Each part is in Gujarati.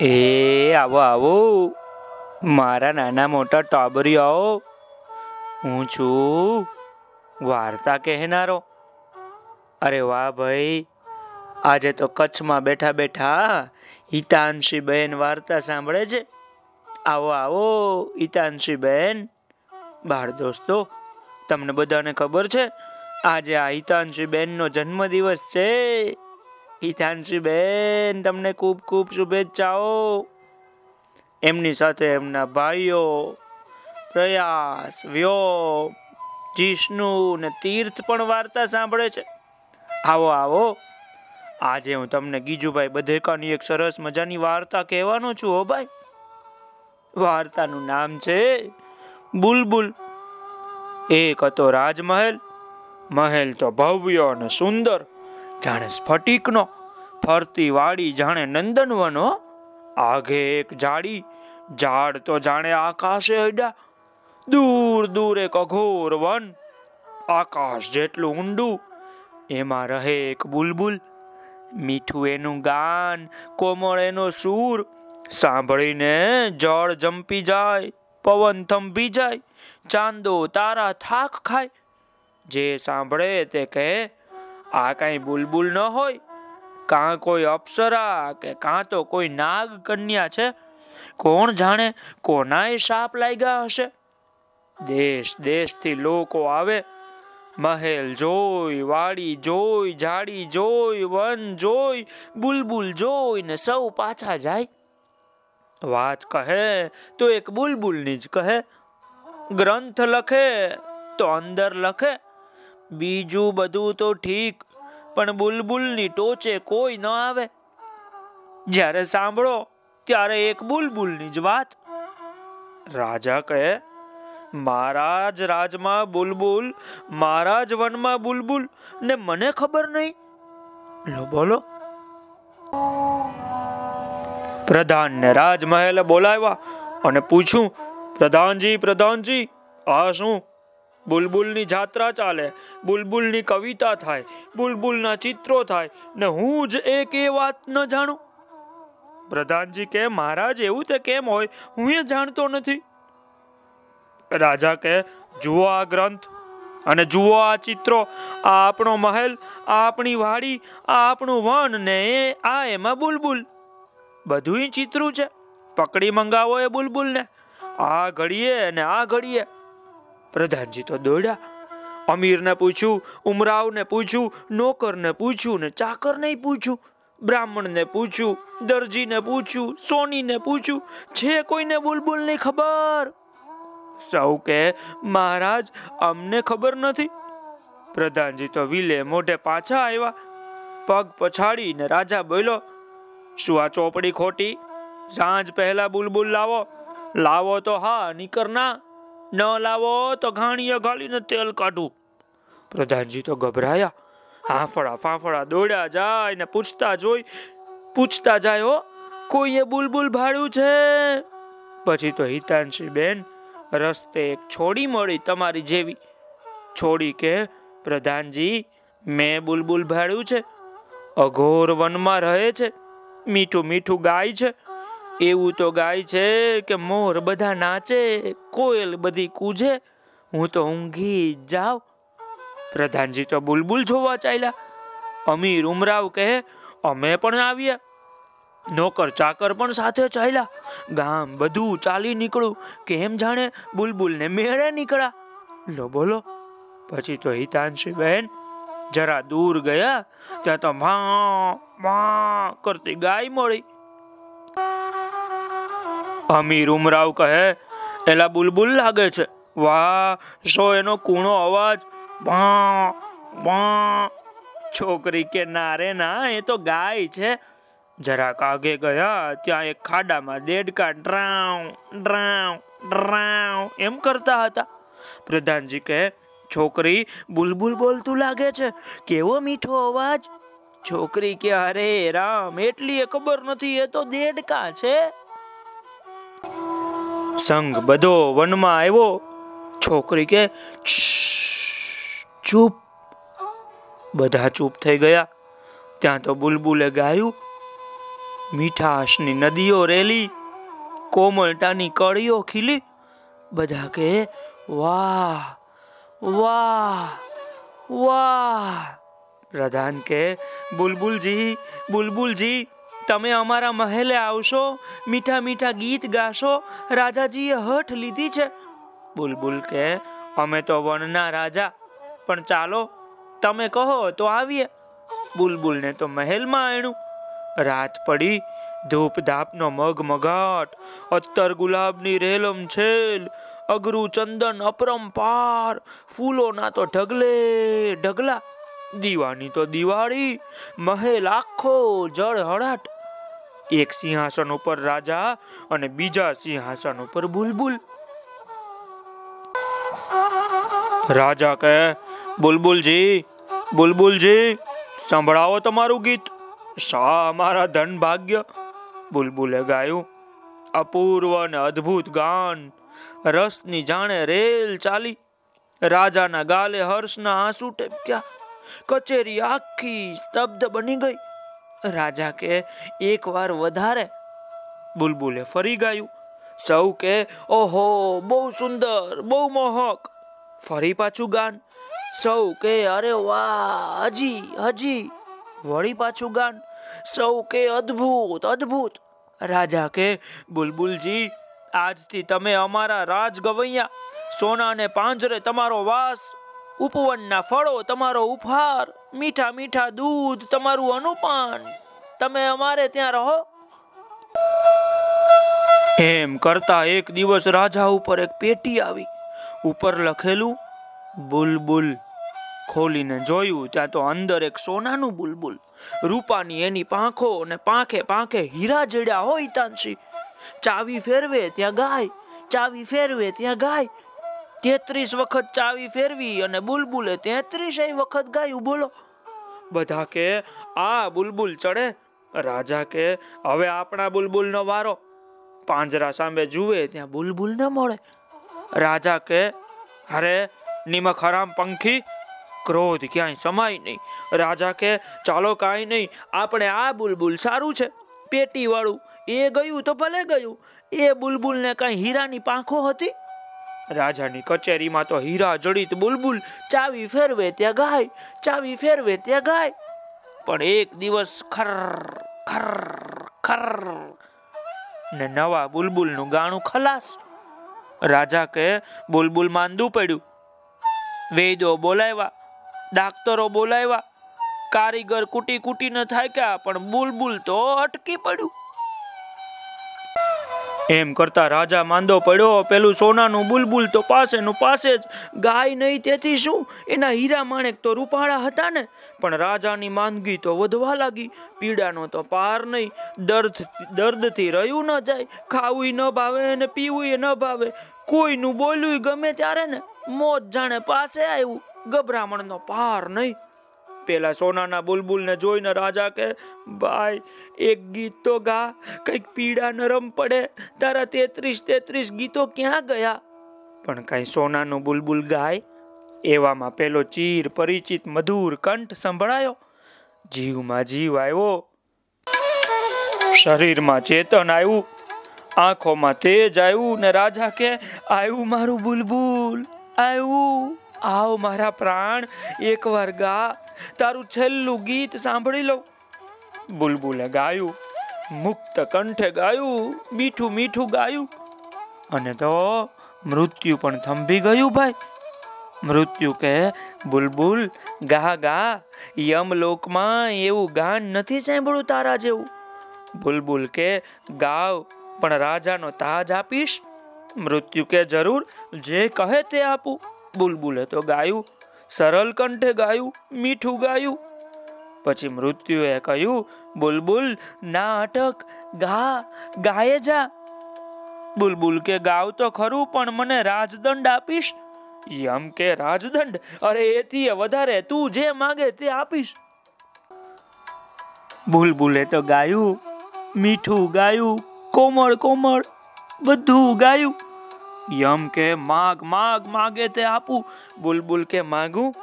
એ, આવો આવો. મારા નાના મોટા ટોબરિયાઓ હું છું વાર્તા કહેનારો. અરે વાહ ભાઈ, આજે તો કચ્છમાં બેઠા બેઠા હિતાંશી બેન વાર્તા સાંભળે છે. આવો આવો હિતાંશી બેન બાળ દોસ્તો, તમને બધાને ખબર છે, આજે આ હિતાંશી બેનનો જન્મદિવસ છે. હિતાંશી બેન તમને ખૂબ ખૂબ શુભેચ્છાઓ. એમની સાથે એમના ભાઈઓ, પ્રયાસ, વ્યોમ, જિષ્ણુ ને તીર્થ પણ વાર્તા સાંભળે છે. આવો આવો. આજે હું તમને ગીજુભાઈ બધેકાની એક સરસ મજાની વાર્તા કહેવાનો છું હો ભાઈ. વાર્તાનું નામ છે બુલબુલ. એક હતો રાજમહેલ, મહેલ તો ભવ્ય અને સુંદર. જાણે સ્ફટિકનો ફરતી વાડી જાણે નંદનવનો આગે એક જાડી ઝાડ તો જાણે આકાશે અડ્યા. દૂર દૂર એક અઘોર વન, આકાશ જેટલું ઊંડું, એમાં રહે એક બુલબુલ. મીઠું એનું ગાન, કોમળ એનો સૂર, સાંભળીને જળ જંપી જાય, પવન થંભી જાય, ચાંદો તારા થાક ખાય. જે સાંભળે તે કહે આ કઈ બુલબુલ ન હોય? કાં કોઈ અપ્સરા કે કાં તો કોઈ નાગ કન્યા છે? કોણ જાણે કોનાય સાપ લાગ્યા હશે? દેશ દેશથી લોકો આવે. મહેલ જોઈ, વાડી જોઈ, ઝાડી જોઈ, વન જોઈ, બુલબુલ જોઈ ને સૌ પાછા જાય. વાત કહે તો એક બુલબુલની જ કહે. ગ્રંથ લખે તો અંદર લખે. બીજું બધું તો ઠીક, પણ બુલબુલની ટોચે કોઈ ન આવે. જ્યારે સાંભળો, ત્યારે એક બુલબુલની જ વાત. રાજા કહે મારા જ રાજમાં બુલબુલ મારા જ વનમાં બુલબુલ, ને મને ખબર નહીં. લો, બોલો. પ્રધાનને રાજમહેલે બોલાવ્યા અને પૂછ્યું, પ્રધાનજી પ્રધાનજી, આ શું બુલબુલની જાત્રા ચાલે, બુલબુલની કવિતા થાય, બુલબુલના ચિત્રો થાય, ને હું જ એક એ વાત ન જાણું? પ્રધાનજી કે, મહારાજ, એવું તે કેમ હોય? હું એ જાણતો નથી. રાજા કે, જુઓ આ ગ્રંથ અને જુઓ આ ચિત્રો, આ આપણો મહેલ, આ આપણી વાડી, આ આપણું વન ને આ એમાં બુલબુલ. બધું ચિત્રું છે. પકડી મંગાવો એ બુલબુલ ને આ ઘડીએ ને આ ઘડીએ. પ્રધાનજી તો દોડ્યા. અમીરને પૂછ્યું, ઉમરાવને પૂછ્યું, નોકરને પૂછ્યું ને ચાકરને પૂછ્યું, બ્રાહ્મણને પૂછ્યું, દરજીને પૂછ્યું, સોનીને પૂછ્યું છે કોઈને બુલબુલની ખબર. સૌ કે, મહારાજ, અમને ખબર નથી. પ્રધાનજી તો વિલે મોઢે પાછા આવ્યા. પગ પછાડીને રાજા બોલ્યો, શું આ ચોપડી ખોટી? સાંજ પહેલા બુલબુલ લાવો. લાવો તો હા, નીકર ના. ન લાવો તો ઘાણીએ ગાલીને તેલ કાઢું. પ્રધાનજી તો ગભરાયા. હાંફળા ફાફડા દોડ્યા જાય ને પૂછતા જોઈ, પૂછતા જાય, હો, કોઈએ બુલબુલ ભાડ્યું છે? પછી તો હિતાંશી બેન રસ્તે એક છોડી મળી તમારી જેવી. છોડી કે? પ્રધાનજી, મેં બુલબુલ ભાડ્યું છે. અઘોર વનમાં રહે છે. મીઠું મીઠું ગાય છે. એવું તો ગાય છે કે મોર બધા નાચે, કોયલ બધી કૂજે. હું તો ઊંઘી જાઉં. પ્રધાનજી તો બુલબુલ જોવા ચાલ્યા. અમીર ઉમરાવ કહે, અમે પણ આવ્યા નોકર ચાકર પણ સાથે ચાલ્યા. ગામ બધું ચાલી નીકળું કેમ જાણે બુલબુલને મેળે નીકળ્યા. લો બોલો, પછી તો હિતાંશી બહેન જરા દૂર ગયા, ત્યાં તો મા કરતી ગાય મળી. અમીર ઉમરાવ કહે, એલા બુલબુલ લાગે છે. વાહ શો એનો કૂણો અવાજ છોકરી કે ના રે ના, એ તો ગાય છે. જરાક આગે ગયા, ત્યાં એક ખાડામાં દેડકા ડ્રાવ ડ્રાવ ડ્રાવ એમ કરતા હતા. પ્રધાનજી કહે, છોકરી, બુલબુલ બોલતું લાગે છે? કેવો મીઠો અવાજ? છોકરી કે અરે, રામ, એટલી ખબર નથી, એ તો દેડકા છે. સંઘ બધો વનમાં આવ્યો. છોકરી કે ચૂપ. બધા ચૂપ થઈ ગયા. ત્યાં તો બુલબુલે ગાયું. મીઠાશની નદીઓ રેલી. કોમળતાની કળીઓ ખીલી. બધા કે, વાહ વાહ વાહ. પ્રધાન કે, બુલબુલજી બુલબુલજી. તમે અમારા મહેલે આવશો, મીઠા મીઠા ગીત ગાશો, રાજાજીએ હઠ લીધી છે. બુલબુલ કે, અમે તો વનના રાજા, પણ ચાલો, તમે કહો તો આવીએ. બુલબુલને તો મહેલમાં આણ્યું રાત પડી ધૂપ ધાપનો મગમગાટ અત્તર ગુલાબની રેલમ છેલ અગરુ ચંદન અપરંપાર, ફૂલોના તો ઢગલે ઢગલા. દીવાની તો દિવાળી, મહેલ આખો જળ હળાટ. એક સિંહાસન ઉપર રાજા અને બીજા સિંહાસન ઉપર બુલબુલ. રાજા કહે, બુલબુલજી બુલબુલજી, સંભળાવો તમારું ગીત. શા અમારા ધન ભાગ્ય? બુલબુલે ગાયું, અપૂર્વ અને અદ્ભુત ગાન. રસની જાણે રેલ ચાલી. રાજાના ગાલે હર્ષના આંસુ ટેપક્યા કચેરી આખી સ્તબ્ધ બની ગઈ. રાજા કે એક વાર વધારે. બુલબુલે ફરી ગાયું. સૌ કે, ઓહો, બહુ સુંદર, બહુ મોહક. ફરી પાછું ગાન. સૌ કે, અરે વાહ, હજી હજી. વળી પાછું ગાન. સૌ કે, અદ્ભુત અદ્ભુત. રાજા કે, બુલબુલજી, આજથી તમે અમારા રાજ ગવૈયા સોનાને પાંજરે તમારો વાસ ઉપવનના ફળો, તમારો ઉપહાર, મીઠા મીઠા દૂધ, તમારું અનુપાન. તમે અમારે ત્યાં રહો. એમ કરતા એક દિવસ રાજા ઉપર એક પેટી આવી. ઉપર લખેલું, બુલબુલ. ખોલીને જોયું, ત્યાં તો અંદર એક સોનાનું બુલબુલ. રૂપાની એની પાંખો અને પાંખે પાંખે હીરા જડ્યા હોય તાંસી ચાવી ફેરવે, ત્યાં ગાય. ચાવી ફેરવે, ત્યાં ગાય. તેત્રીસ વખત ચાવી ફેરવી અને બુલબુલે તેત્રીસ વખત ગાયું, બોલો. બધા કે, આ બુલબુલ ચડે. રાજા કે, હવે આપણા બુલબુલનો વારો. પાંજરા સામે જુએ ત્યાં બુલબુલ ન મળે. રાજા કે, અરે, નિમક હરામ પંખી, ક્રોધ ક્યાંય સમાય નહીં. રાજા કે, ચાલો કાંઈ નહીં, આપણે આ બુલબુલ સારું છે. પેટી વાળું એ ગયું તો ભલે ગયું. એ બુલબુલને કાંઈ હીરાની પાંખો હતી? રાજાની કચેરીમાં તો હીરા, જડિત, બુલબુલ, ચાવી ફેરવે ત્યાં ગાય, ચાવી ફેરવે ત્યાં ગાય. પણ એક દિવસ ખર ખર ખર ને નવા બુલબુલનું ગાણું ખલાસ. રાજા કે, બુલબુલ માંદું પડ્યું. વેદો બોલાવ્યા ડાક્ટરો બોલાવ્યા. કારીગર કુટી કુટીને થાક્યા, પણ બુલબુલ તો અટકી પડ્યું. એમ કરતા રાજા માંદો પડ્યો. પેલું સોનાનું બુલબુલ તો પાસેનું પાસે જ. ગાય નહીં તેથી શું? એના હીરા માણેક તો રૂપાળા હતા ને. પણ રાજાની માંદગી તો વધવા લાગી. પીડાનો તો પાર નહીં. દર્દ, દર્દથી રહ્યું ન જાય. ખાવું ન ભાવે અને પીવું ન ભાવે. કોઈનું બોલવું ગમે ત્યારે ને. મોત જાણે પાસે આવ્યું. ગભરામણનો પાર નહીં. પેલા સોનાના બુલબુલને જોઈને રાજા કે, ભાઈ, એક ગીત તો ગા, કંઈક પીડા નરમ પડે. તારા તેત્રીસ તેત્રીસ ગીતો ક્યાં ગયા? પણ કઈ સોનાનું બુલબુલ ગાય, એવામાં પેલો ચીર પરિચિત મધુર કંઠ સંભળાયો. જીવમાં જીવ આવ્યો. શરીરમાં ચેતન આવ્યું. આંખોમાં તેજ આવ્યું ને રાજા કે, આવ્યું મારું બુલબુલ, આવ્યું. આવ મારા પ્રાણ, એકવાર ગા. તારું છેલ્લું ગીત સાંભળી લઉં. બુલબુલે ગાયું, મુક્ત કંઠે ગાયું, મીઠું મીઠું ગાયું. અને તો મૃત્યુ પણ થંભી ગયું ભાઈ. મૃત્યુ કે બુલબુલ, ગા ગા, યમલોકમાં એવું ગાન નથી સાંભળ્યું તારા જેવું. બુલબુલ કે ગાવ, પણ રાજાનો તાજ આપીશ. મૃત્યુ કે જરૂર, જે કહે તે આપું. બુલબુલે તો ગાયું સરળ કંઠે ગાયું, મીઠું ગાયું. પછી મૃત્યુએ કહ્યું, બુલબુલ ના અટક ગા, ગાયે જા. બુલબુલ કે ગાવ તો ખરું, પણ મને રાજદંડ આપીશ. યમ કે રાજદંડ? અરે એથી વધારે તું જે માંગે તે આપીશ. બુલબુલે તો ગાયું, મીઠું ગાયું, કોમળ કોમળ, બધું ગાયું. યમ કે માગ માગ, માગે તે આપું, બુલબુલ કે માગું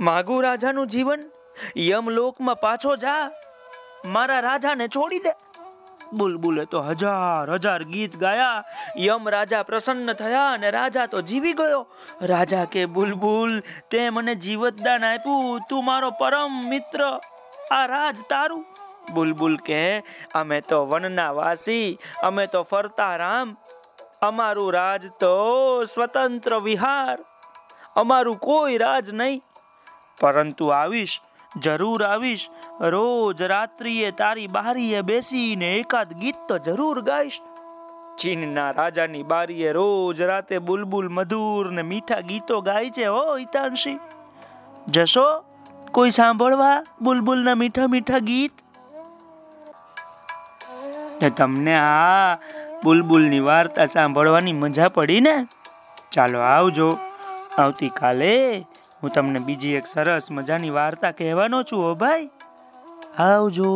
માગું રાજાનું જીવન, યમ લોકમાં પાછો જા, મારા રાજાને છોડી દે. બુલબુલે તો હજાર હજાર ગીત ગાયા, યમ રાજા પ્રસન્ન થયા અને રાજા તો જીવી ગયો. રાજા કે, બુલબુલ, તે મને જીવતદાન આપ્યું, તું મારો પરમ મિત્ર, આ રાજ તારું. બુલબુલ કે, અમે તો વનના વાસી, અમે તો ફરતા રામ અમારું રાજ તો સ્વતંત્ર વિહાર. અમારું કોઈ રાજ નહીં. પરંતુ આવીશ, જરૂર આવીશ. રોજ રાત્રિએ તારી બારીએ બેસીને એકાદ ગીત તો જરૂર ગાઈશ. ચીનના રાજાની બારીએ રોજ રાતે બુલબુલ મધુર ને મીઠા ગીતો ગાય છે હો હિતાંશી. જશો? કોઈ સાંભળવા બુલબુલના મીઠા મીઠા ગીત? તમને આ બુલબુલની વાર્તા સાંભળવાની મજા પડી ને? ચાલો આવજો. આવતીકાલે હું તમને બીજી એક સરસ મજાની વાર્તા કહેવાનો છું હો ભાઈ. આવજો.